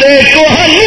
سے کو ہم